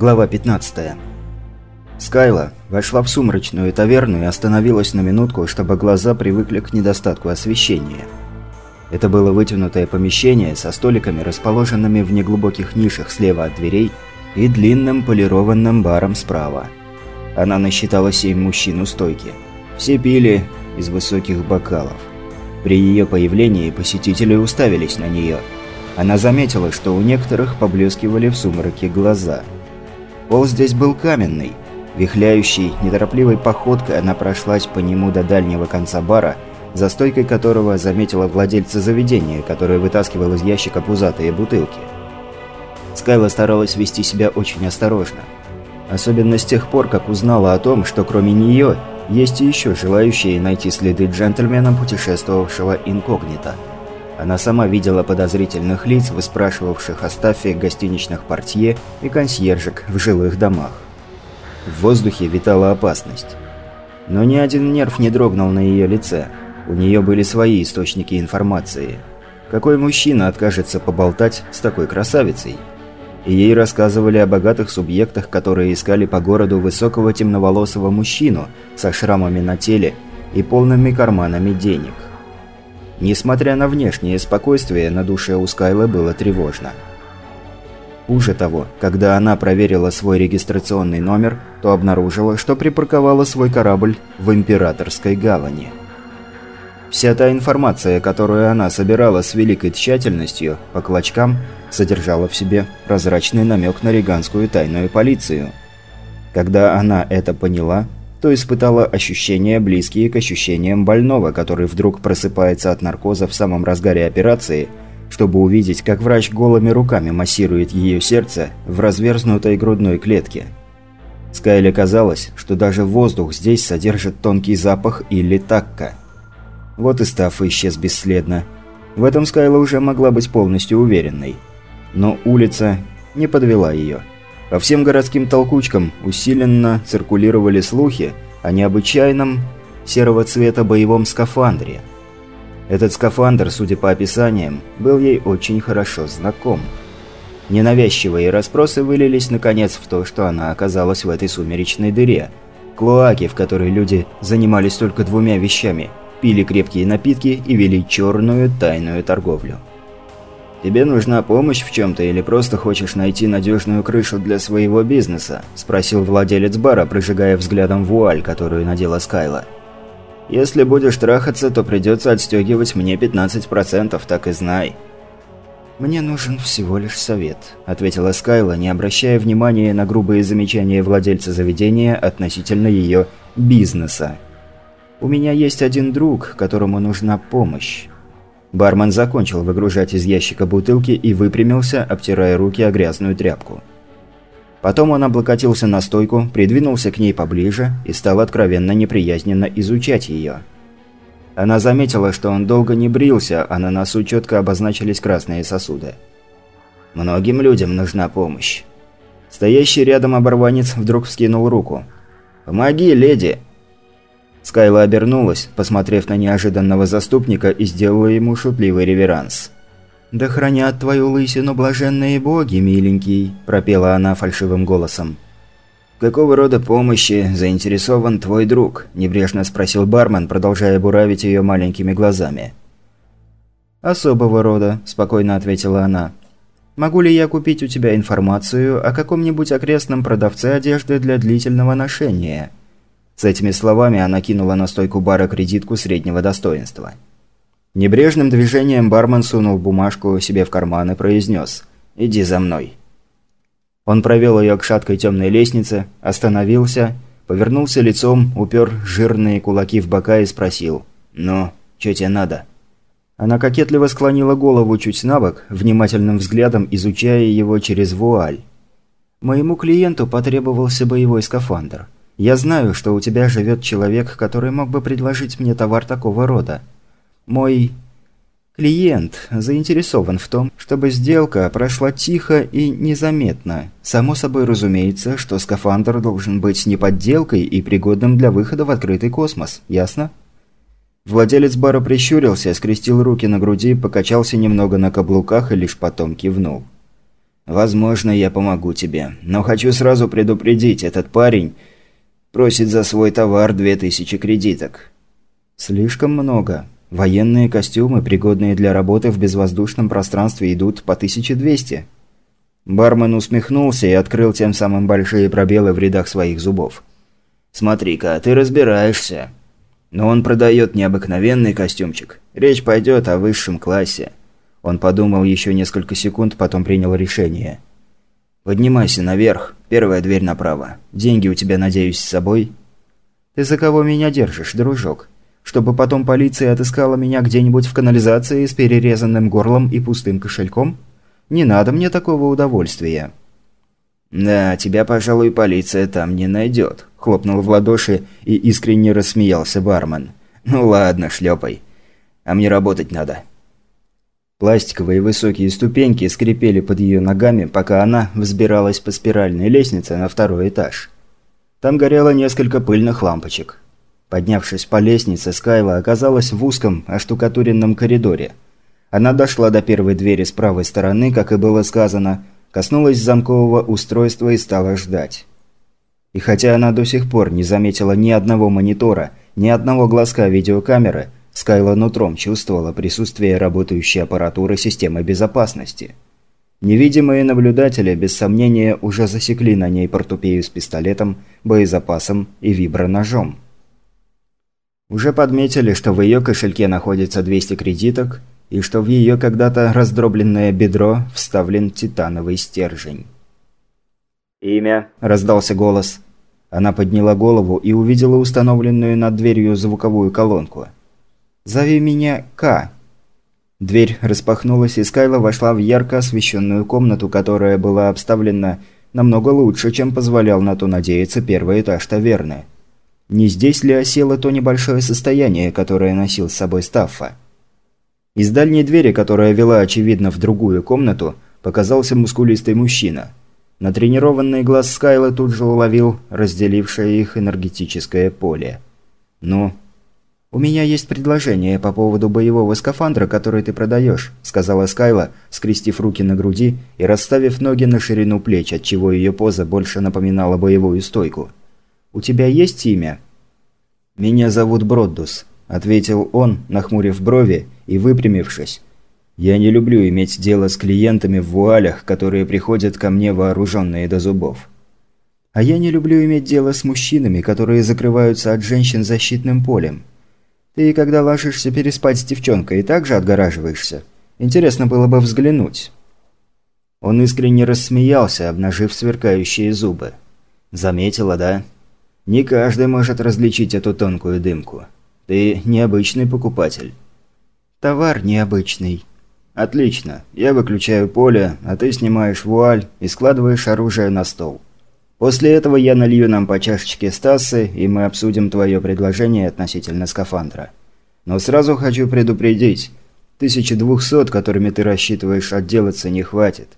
Глава 15. Скайла вошла в сумрачную таверну и остановилась на минутку, чтобы глаза привыкли к недостатку освещения. Это было вытянутое помещение со столиками, расположенными в неглубоких нишах слева от дверей, и длинным полированным баром справа. Она насчитала семь мужчин у стойки. Все пили из высоких бокалов. При ее появлении посетители уставились на нее. Она заметила, что у некоторых поблескивали в сумраке глаза – Пол здесь был каменный. Вихляющей, неторопливой походкой она прошлась по нему до дальнего конца бара, за стойкой которого заметила владельца заведения, который вытаскивал из ящика пузатые бутылки. Скайла старалась вести себя очень осторожно. Особенно с тех пор, как узнала о том, что кроме нее есть и еще желающие найти следы джентльмена, путешествовавшего инкогнито. Она сама видела подозрительных лиц, выспрашивавших о стафе гостиничных портье и консьержек в жилых домах. В воздухе витала опасность. Но ни один нерв не дрогнул на ее лице. У нее были свои источники информации. Какой мужчина откажется поболтать с такой красавицей? И ей рассказывали о богатых субъектах, которые искали по городу высокого темноволосого мужчину со шрамами на теле и полными карманами денег. Несмотря на внешнее спокойствие, на душе у Скайла было тревожно. Хуже того, когда она проверила свой регистрационный номер, то обнаружила, что припарковала свой корабль в Императорской гавани. Вся та информация, которую она собирала с великой тщательностью, по клочкам, содержала в себе прозрачный намек на риганскую тайную полицию. Когда она это поняла, то испытала ощущения, близкие к ощущениям больного, который вдруг просыпается от наркоза в самом разгаре операции, чтобы увидеть, как врач голыми руками массирует ее сердце в разверзнутой грудной клетке. Скайле казалось, что даже воздух здесь содержит тонкий запах или такка. Вот и Стаффа исчез бесследно. В этом Скайла уже могла быть полностью уверенной. Но улица не подвела ее. По всем городским толкучкам усиленно циркулировали слухи о необычайном серого цвета боевом скафандре. Этот скафандр, судя по описаниям, был ей очень хорошо знаком. Ненавязчивые расспросы вылились наконец в то, что она оказалась в этой сумеречной дыре. Клоаки, в которой люди занимались только двумя вещами – пили крепкие напитки и вели черную тайную торговлю. «Тебе нужна помощь в чем-то или просто хочешь найти надежную крышу для своего бизнеса?» – спросил владелец бара, прожигая взглядом вуаль, которую надела Скайла. «Если будешь трахаться, то придется отстегивать мне 15%, так и знай». «Мне нужен всего лишь совет», – ответила Скайла, не обращая внимания на грубые замечания владельца заведения относительно ее бизнеса. «У меня есть один друг, которому нужна помощь. Бармен закончил выгружать из ящика бутылки и выпрямился, обтирая руки о грязную тряпку. Потом он облокотился на стойку, придвинулся к ней поближе и стал откровенно неприязненно изучать ее. Она заметила, что он долго не брился, а на носу четко обозначились красные сосуды. «Многим людям нужна помощь». Стоящий рядом оборванец вдруг вскинул руку. «Помоги, леди!» Скайла обернулась, посмотрев на неожиданного заступника и сделала ему шутливый реверанс. «Да хранят твою лысину блаженные боги, миленький», – пропела она фальшивым голосом. «Какого рода помощи заинтересован твой друг?» – небрежно спросил бармен, продолжая буравить ее маленькими глазами. «Особого рода», – спокойно ответила она. «Могу ли я купить у тебя информацию о каком-нибудь окрестном продавце одежды для длительного ношения?» С этими словами она кинула на стойку бара кредитку среднего достоинства. Небрежным движением бармен сунул бумажку себе в карман и произнес «Иди за мной». Он провел ее к шаткой темной лестнице, остановился, повернулся лицом, упер жирные кулаки в бока и спросил «Ну, что тебе надо?» Она кокетливо склонила голову чуть набок, внимательным взглядом изучая его через вуаль. «Моему клиенту потребовался боевой скафандр. Я знаю, что у тебя живет человек, который мог бы предложить мне товар такого рода. Мой клиент заинтересован в том, чтобы сделка прошла тихо и незаметно. Само собой разумеется, что скафандр должен быть не подделкой и пригодным для выхода в открытый космос. Ясно? Владелец бара прищурился, скрестил руки на груди, покачался немного на каблуках и лишь потом кивнул. «Возможно, я помогу тебе. Но хочу сразу предупредить, этот парень просит за свой товар две тысячи кредиток». «Слишком много. Военные костюмы, пригодные для работы в безвоздушном пространстве, идут по 1200». Бармен усмехнулся и открыл тем самым большие пробелы в рядах своих зубов. «Смотри-ка, ты разбираешься. Но он продает необыкновенный костюмчик. Речь пойдет о высшем классе». Он подумал еще несколько секунд, потом принял решение. «Поднимайся наверх. Первая дверь направо. Деньги у тебя, надеюсь, с собой?» «Ты за кого меня держишь, дружок? Чтобы потом полиция отыскала меня где-нибудь в канализации с перерезанным горлом и пустым кошельком?» Не надо мне такого удовольствия». «Да, тебя, пожалуй, полиция там не найдет», – хлопнул в ладоши и искренне рассмеялся бармен. «Ну ладно, шлепай. А мне работать надо». Пластиковые высокие ступеньки скрипели под ее ногами, пока она взбиралась по спиральной лестнице на второй этаж. Там горело несколько пыльных лампочек. Поднявшись по лестнице, Скайла оказалась в узком, оштукатуренном коридоре – она дошла до первой двери с правой стороны, как и было сказано, коснулась замкового устройства и стала ждать. И хотя она до сих пор не заметила ни одного монитора, ни одного глазка видеокамеры, Скайла нутром чувствовала присутствие работающей аппаратуры системы безопасности. Невидимые наблюдатели, без сомнения, уже засекли на ней портупею с пистолетом, боезапасом и виброножом. Уже подметили, что в ее кошельке находится 200 кредиток и что в ее когда-то раздробленное бедро вставлен титановый стержень. «Имя?» – раздался голос. Она подняла голову и увидела установленную над дверью звуковую колонку. «Зови меня К». Дверь распахнулась, и Скайла вошла в ярко освещенную комнату, которая была обставлена намного лучше, чем позволял на то надеяться первый этаж таверны. Не здесь ли осело то небольшое состояние, которое носил с собой Стаффа? Из дальней двери, которая вела, очевидно, в другую комнату, показался мускулистый мужчина. Натренированный глаз Скайла тут же уловил разделившее их энергетическое поле. «Ну?» «У меня есть предложение по поводу боевого скафандра, который ты продаешь», – сказала Скайла, скрестив руки на груди и расставив ноги на ширину плеч, отчего ее поза больше напоминала боевую стойку. «У тебя есть имя?» «Меня зовут Броддус», – ответил он, нахмурив брови и выпрямившись. «Я не люблю иметь дело с клиентами в вуалях, которые приходят ко мне вооруженные до зубов. А я не люблю иметь дело с мужчинами, которые закрываются от женщин защитным полем. Ты, когда ложишься переспать с девчонкой, и также отгораживаешься? Интересно было бы взглянуть». Он искренне рассмеялся, обнажив сверкающие зубы. «Заметила, да? Не каждый может различить эту тонкую дымку. Ты необычный покупатель». Товар необычный. Отлично. Я выключаю поле, а ты снимаешь вуаль и складываешь оружие на стол. После этого я налью нам по чашечке Стасы, и мы обсудим твое предложение относительно скафандра. Но сразу хочу предупредить. 1200, которыми ты рассчитываешь отделаться, не хватит.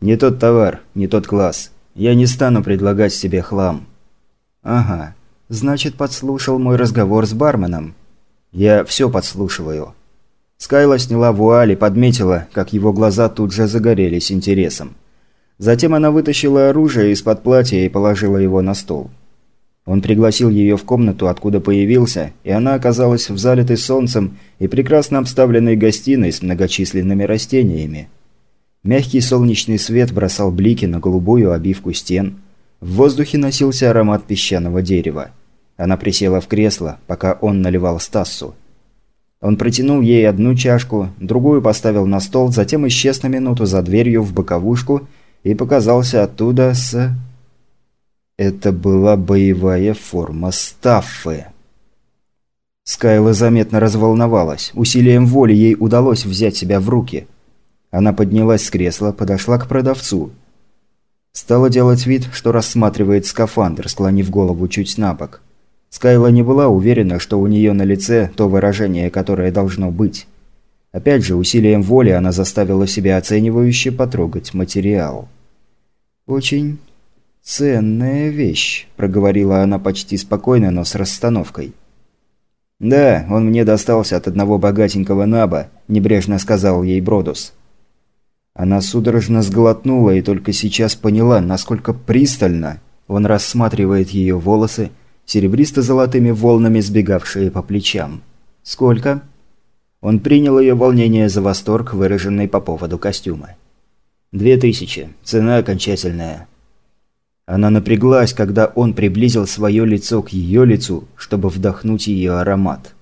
Не тот товар, не тот класс. Я не стану предлагать себе хлам. Ага. Значит, подслушал мой разговор с барменом. Я все подслушиваю. Скайла сняла вуаль и подметила, как его глаза тут же загорелись интересом. Затем она вытащила оружие из-под платья и положила его на стол. Он пригласил ее в комнату, откуда появился, и она оказалась в залитой солнцем и прекрасно обставленной гостиной с многочисленными растениями. Мягкий солнечный свет бросал блики на голубую обивку стен. В воздухе носился аромат песчаного дерева. Она присела в кресло, пока он наливал Стассу. Он протянул ей одну чашку, другую поставил на стол, затем исчез на минуту за дверью в боковушку и показался оттуда с... Это была боевая форма Стаффы. Скайла заметно разволновалась. Усилием воли ей удалось взять себя в руки. Она поднялась с кресла, подошла к продавцу. Стала делать вид, что рассматривает скафандр, склонив голову чуть на бок. Скайла не была уверена, что у нее на лице то выражение, которое должно быть. Опять же, усилием воли она заставила себя оценивающе потрогать материал. «Очень ценная вещь», – проговорила она почти спокойно, но с расстановкой. «Да, он мне достался от одного богатенького наба», – небрежно сказал ей Бродус. Она судорожно сглотнула и только сейчас поняла, насколько пристально он рассматривает ее волосы, серебристо-золотыми волнами сбегавшие по плечам. «Сколько?» Он принял ее волнение за восторг, выраженный по поводу костюма. «Две тысячи. Цена окончательная». Она напряглась, когда он приблизил свое лицо к ее лицу, чтобы вдохнуть ее аромат.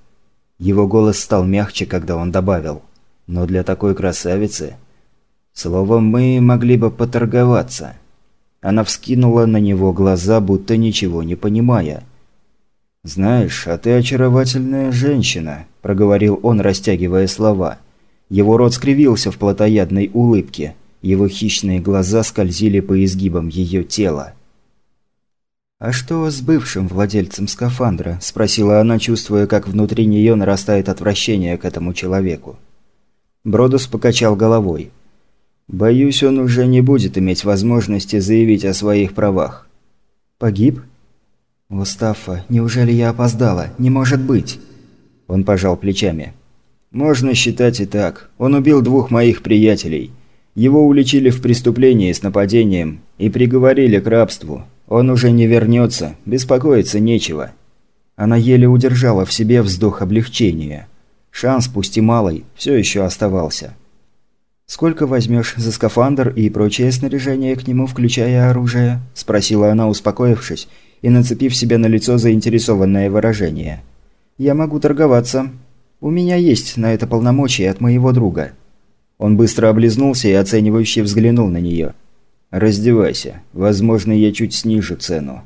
Его голос стал мягче, когда он добавил. «Но для такой красавицы...» «Словом, мы могли бы поторговаться». Она вскинула на него глаза, будто ничего не понимая. «Знаешь, а ты очаровательная женщина», – проговорил он, растягивая слова. Его рот скривился в плотоядной улыбке. Его хищные глаза скользили по изгибам ее тела. «А что с бывшим владельцем скафандра?» – спросила она, чувствуя, как внутри нее нарастает отвращение к этому человеку. Бродус покачал головой. «Боюсь, он уже не будет иметь возможности заявить о своих правах». «Погиб?» «Мустафа, неужели я опоздала? Не может быть!» Он пожал плечами. «Можно считать и так. Он убил двух моих приятелей. Его уличили в преступлении с нападением и приговорили к рабству. Он уже не вернется, беспокоиться нечего». Она еле удержала в себе вздох облегчения. Шанс, пусть и малый, все еще оставался. «Сколько возьмешь за скафандр и прочее снаряжение к нему, включая оружие?» – спросила она, успокоившись и нацепив себе на лицо заинтересованное выражение. «Я могу торговаться. У меня есть на это полномочия от моего друга». Он быстро облизнулся и оценивающе взглянул на нее. «Раздевайся. Возможно, я чуть снижу цену».